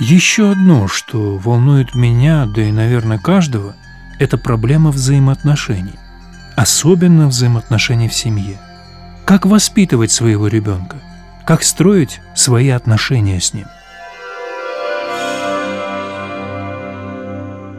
Еще одно, что волнует меня, да и, наверное, каждого, это проблема взаимоотношений. Особенно взаимоотношений в семье. Как воспитывать своего ребенка? Как строить свои отношения с ним?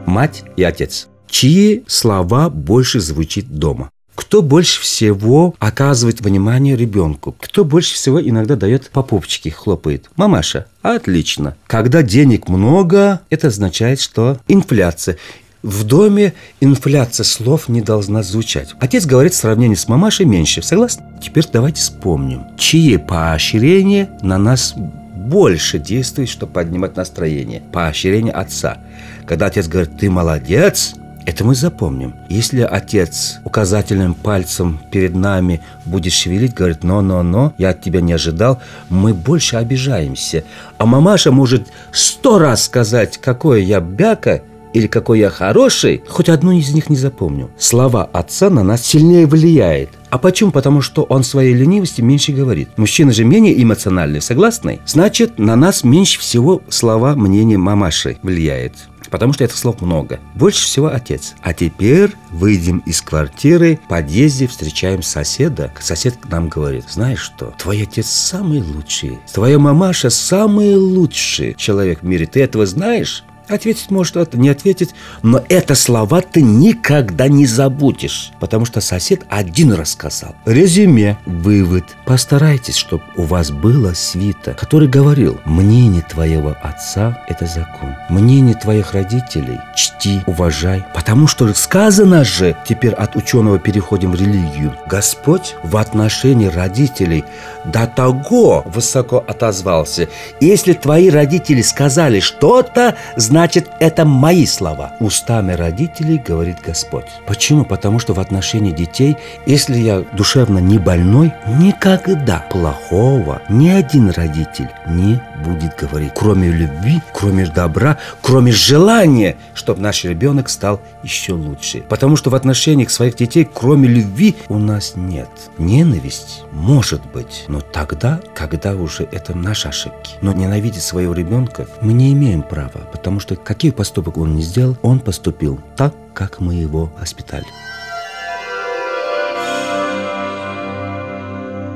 Мать и отец. Чьи слова больше звучит дома? Кто больше всего оказывает внимание ребенку? Кто больше всего иногда дает по попочке, хлопает? Мамаша. Отлично. Когда денег много, это означает, что инфляция. В доме инфляция слов не должна звучать. Отец говорит в сравнении с мамашей меньше. Согласны? Теперь давайте вспомним, чьи поощрения на нас больше действует, чтобы поднимать настроение. Поощрение отца. Когда отец говорит, ты молодец, это мы запомним. Если отец указательным пальцем перед нами будет шевелить, говорит, но-но-но, я от тебя не ожидал, мы больше обижаемся. А мамаша может сто раз сказать, какой я бяка, или какой я хороший, хоть одну из них не запомню. Слова отца на нас сильнее влияет. А почему? Потому что он своей ленивости меньше говорит. Мужчина же менее эмоциональный, согласны? Значит, на нас меньше всего слова мнения мамаши влияет потому что этих слов много. Больше всего отец. А теперь выйдем из квартиры, в подъезде встречаем соседа. Сосед к нам говорит, знаешь что, твой отец самый лучший, твоя мамаша самый лучший человек в мире. Ты этого знаешь? Ответить может, это не ответить, но это слова ты никогда не забудешь, потому что сосед один раз сказал. Резюме, вывод. Постарайтесь, чтобы у вас было свита, который говорил, мнение твоего отца – это закон. Мнение твоих родителей – чти, уважай. Потому что сказано же, теперь от ученого переходим в религию, Господь в отношении родителей до того высоко отозвался. Если твои родители сказали что-то, значит это мои слова. Устами родителей говорит Господь. Почему? Потому что в отношении детей, если я душевно не больной, никогда плохого ни один родитель не будет говорить. Кроме любви, кроме добра, кроме желания, чтобы наш ребенок стал еще лучше. Потому что в отношениях своих детей, кроме любви, у нас нет. Ненависть может быть, но тогда, когда уже это наши ошибки. Но ненавидеть своего ребенка мы не имеем права, потому что какой поступок он не сделал, он поступил так, как мы его воспитали.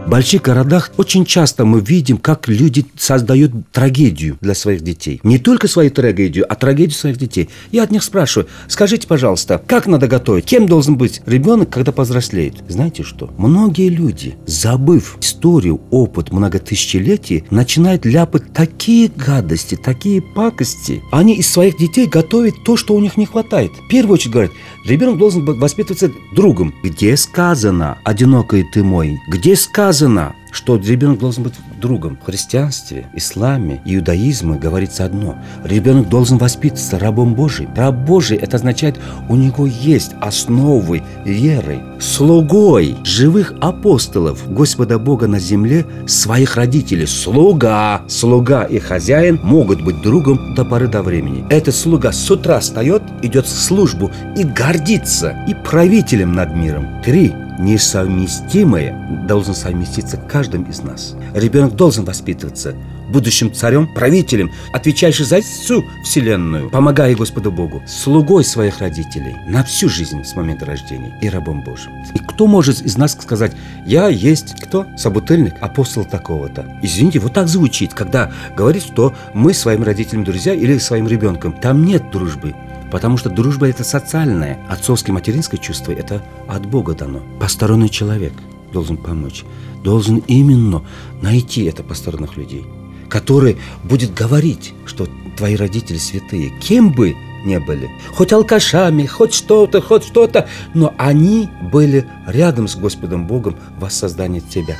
Больших городах очень часто мы видим, как люди создают трагедию для своих детей. Не только свою трагедию, а трагедию своих детей. Я от них спрашиваю, скажите, пожалуйста, как надо готовить? Кем должен быть ребенок, когда повзрослеет? Знаете что? Многие люди, забыв историю, опыт многотысячелетий, начинают ляпать такие гадости, такие пакости. Они из своих детей готовят то, что у них не хватает. В первую очередь говорят, ребенок должен воспитываться другом. Где сказано, одинокий ты мой? Где сказано, сказано, что ребенок должен быть другом. В христианстве, исламе, иудаизме говорится одно. Ребенок должен воспитываться рабом Божиим. Раб Божий – это означает, у него есть основы веры. Слугой живых апостолов Господа Бога на земле своих родителей. Слуга, слуга и хозяин могут быть другом до поры до времени. Этот слуга с утра встает, идет в службу и гордится и правителем над миром. Три несовместимое должно совместиться каждым из нас. Ребенок должен воспитываться будущим царем, правителем, отвечающим за всю вселенную, помогая Господу Богу, слугой своих родителей на всю жизнь с момента рождения и рабом Божьим. И кто может из нас сказать, я есть кто? Собутыльник, апостол такого-то. Извините, вот так звучит, когда говорит, что мы своим родителям друзья или своим ребенком. Там нет дружбы. Потому что дружба – это социальное. Отцовское материнское чувство – это от Бога дано. Посторонний человек должен помочь. Должен именно найти это посторонних людей, который будет говорить, что твои родители святые, кем бы не были. Хоть алкашами, хоть что-то, хоть что-то, но они были рядом с Господом Богом в воссоздании тебя.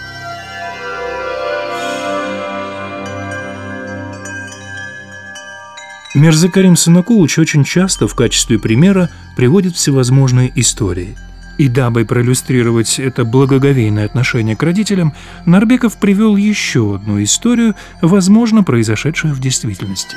Мирзакарим Санакулыч очень часто в качестве примера приводит всевозможные истории. И дабы проиллюстрировать это благоговейное отношение к родителям, Нарбеков привел еще одну историю, возможно, произошедшую в действительности.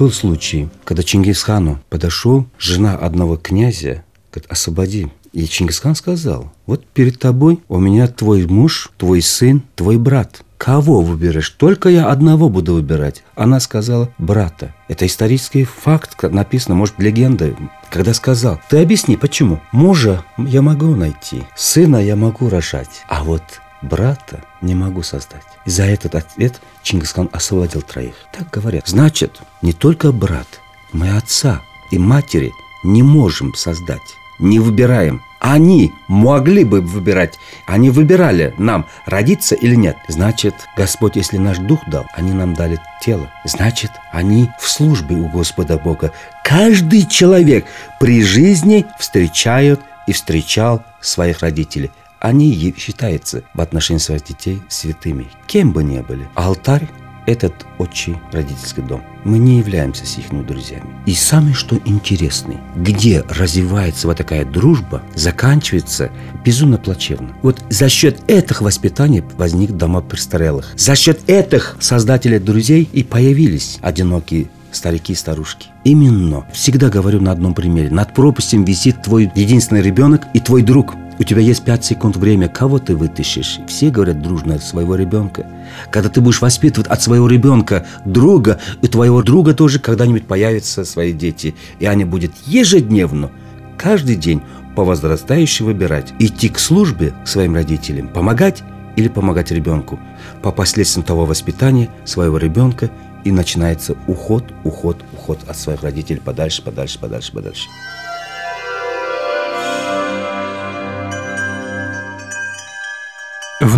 Был случай, когда Чингисхану подошел жена одного князя, говорит, освободи. И Чингисхан сказал, вот перед тобой у меня твой муж, твой сын, твой брат – Кого выбираешь? Только я одного буду выбирать. Она сказала, брата. Это исторический факт, написано, может, легенда. Когда сказал, ты объясни, почему? Мужа я могу найти, сына я могу рожать, а вот брата не могу создать. И за этот ответ Чингисхан освободил троих. Так говорят. Значит, не только брат, мы отца и матери не можем создать, не выбираем. Они могли бы выбирать, они выбирали нам, родиться или нет. Значит, Господь, если наш дух дал, они нам дали тело. Значит, они в службе у Господа Бога. Каждый человек при жизни встречает и встречал своих родителей. Они считаются в отношении своих детей святыми, кем бы ни были. Алтарь этот отчий родительский дом. Мы не являемся с их друзьями. И самое что интересное, где развивается вот такая дружба, заканчивается безумно плачевно. Вот за счет этих воспитаний возник дома престарелых. За счет этих создателей друзей и появились одинокие старики и старушки. Именно, всегда говорю на одном примере, над пропастью висит твой единственный ребенок и твой друг – у тебя есть 5 секунд время, кого ты вытащишь? Все говорят дружно от своего ребенка. Когда ты будешь воспитывать от своего ребенка друга, у твоего друга тоже когда-нибудь появятся свои дети. И они будут ежедневно, каждый день по возрастающей выбирать. Идти к службе к своим родителям, помогать или помогать ребенку. По последствиям того воспитания своего ребенка и начинается уход, уход, уход от своих родителей подальше, подальше, подальше, подальше.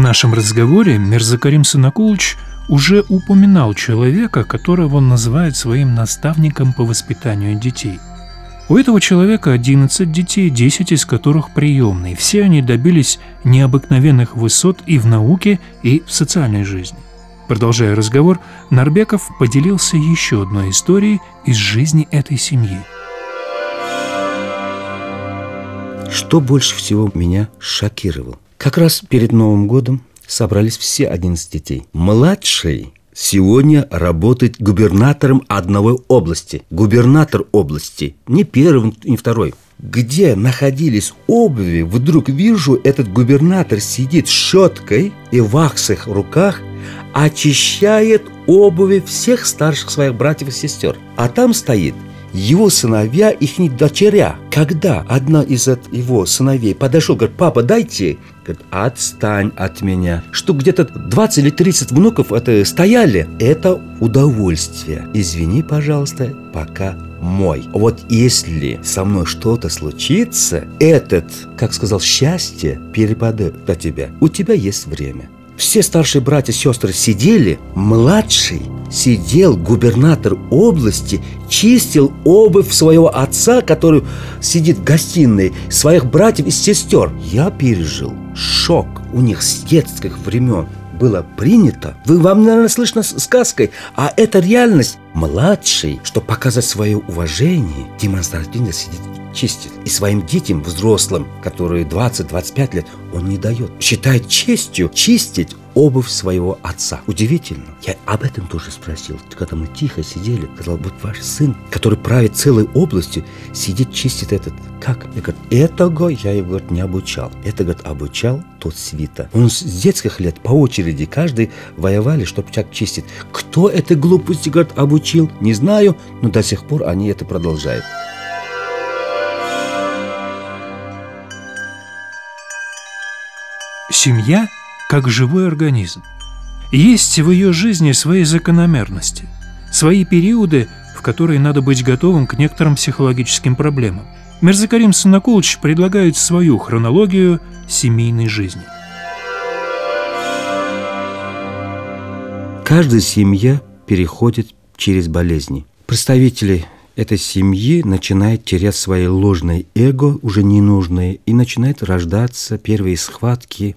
Нашем разговоре Мирзакарим Санакулыч уже упоминал человека, которого он называет своим наставником по воспитанию детей. У этого человека 11 детей, 10 из которых приемные. Все они добились необыкновенных высот и в науке, и в социальной жизни. Продолжая разговор, Нарбеков поделился еще одной историей из жизни этой семьи. Что больше всего меня шокировало? Как раз перед Новым годом собрались все 11 детей. Младший сегодня работает губернатором одной области. Губернатор области. Не первый, не второй. Где находились обуви, вдруг вижу, этот губернатор сидит с щеткой и в вахсах руках, очищает обуви всех старших своих братьев и сестер. А там стоит его сыновья, их дочеря. Когда одна из его сыновей подошел, говорит, папа, дайте, говорит, отстань от меня. Что где-то 20 или 30 внуков это стояли. Это удовольствие. Извини, пожалуйста, пока мой. Вот если со мной что-то случится, этот, как сказал, счастье перепадет до тебя. У тебя есть время. Все старшие братья и сестры сидели, младший сидел губернатор области, чистил обувь своего отца, который сидит в гостиной, своих братьев и сестер. Я пережил шок у них с детских времен было принято. Вы, вам, наверное, слышно сказкой, а это реальность. Младший, чтобы показать свое уважение, демонстративно сидит чистит. И своим детям, взрослым, которые 20-25 лет, он не дает. Считает честью чистить обувь своего отца. Удивительно. Я об этом тоже спросил. Когда мы тихо сидели, сказал, вот ваш сын, который правит целой областью, сидит, чистит этот. Как? Я говорю, этого я его говорит, не обучал. Это, говорит, обучал тот свита. Он с детских лет по очереди, каждый воевали, чтобы человек чистить. Кто этой глупости, говорит, обучил? Не знаю, но до сих пор они это продолжают. Семья как живой организм. Есть в ее жизни свои закономерности, свои периоды, в которые надо быть готовым к некоторым психологическим проблемам. Мерзакарим Санакулыч предлагает свою хронологию семейной жизни. Каждая семья переходит через болезни. Представители этой семьи начинает терять свои ложное эго, уже ненужное, и начинает рождаться первые схватки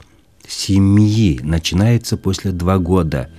семьи. Начинается после два года.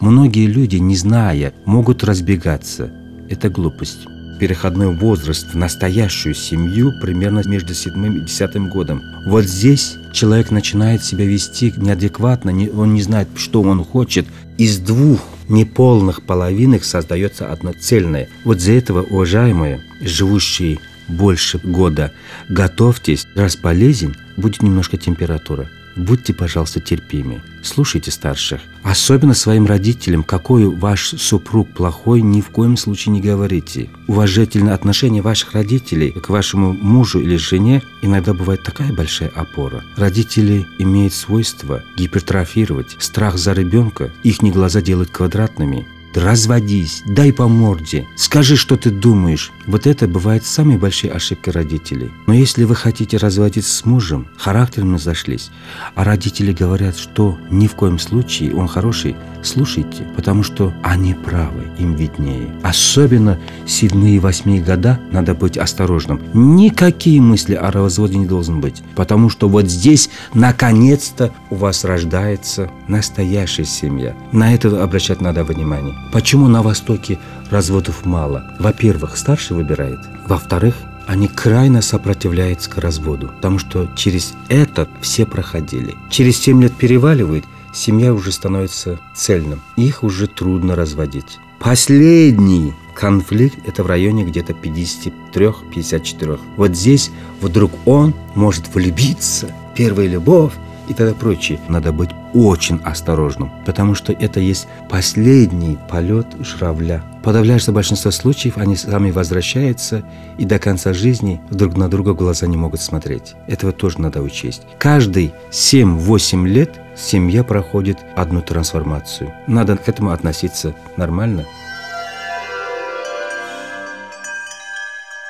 Многие люди, не зная, могут разбегаться. Это глупость. Переходной возраст в настоящую семью примерно между седьмым и десятым годом. Вот здесь человек начинает себя вести неадекватно, он не знает, что он хочет. Из двух неполных половинок создается одно цельное. Вот за этого, уважаемые, живущие больше года, готовьтесь, раз полезен, будет немножко температура. Будьте, пожалуйста, терпимы. Слушайте старших. Особенно своим родителям, какой ваш супруг плохой, ни в коем случае не говорите. Уважительное отношение ваших родителей к вашему мужу или жене иногда бывает такая большая опора. Родители имеют свойство гипертрофировать страх за ребенка, их не глаза делают квадратными, разводись, дай по морде, скажи, что ты думаешь. Вот это бывает самой большой ошибкой родителей. Но если вы хотите разводиться с мужем, характером зашлись, а родители говорят, что ни в коем случае он хороший, слушайте, потому что они правы, им виднее. Особенно седьмые и восьмые года надо быть осторожным. Никакие мысли о разводе не должен быть, потому что вот здесь наконец-то у вас рождается настоящая семья. На это обращать надо внимание. Почему на Востоке разводов мало? Во-первых, старший выбирает. Во-вторых, они крайне сопротивляются к разводу, потому что через это все проходили. Через 7 лет переваливают, семья уже становится цельным. Их уже трудно разводить. Последний конфликт – это в районе где-то 53-54. Вот здесь вдруг он может влюбиться, первая любовь, и тогда прочее. Надо быть очень осторожным, потому что это есть последний полет журавля. Подавляющее большинство случаев они сами возвращаются и до конца жизни друг на друга глаза не могут смотреть. Этого тоже надо учесть. Каждый 7-8 лет семья проходит одну трансформацию. Надо к этому относиться нормально –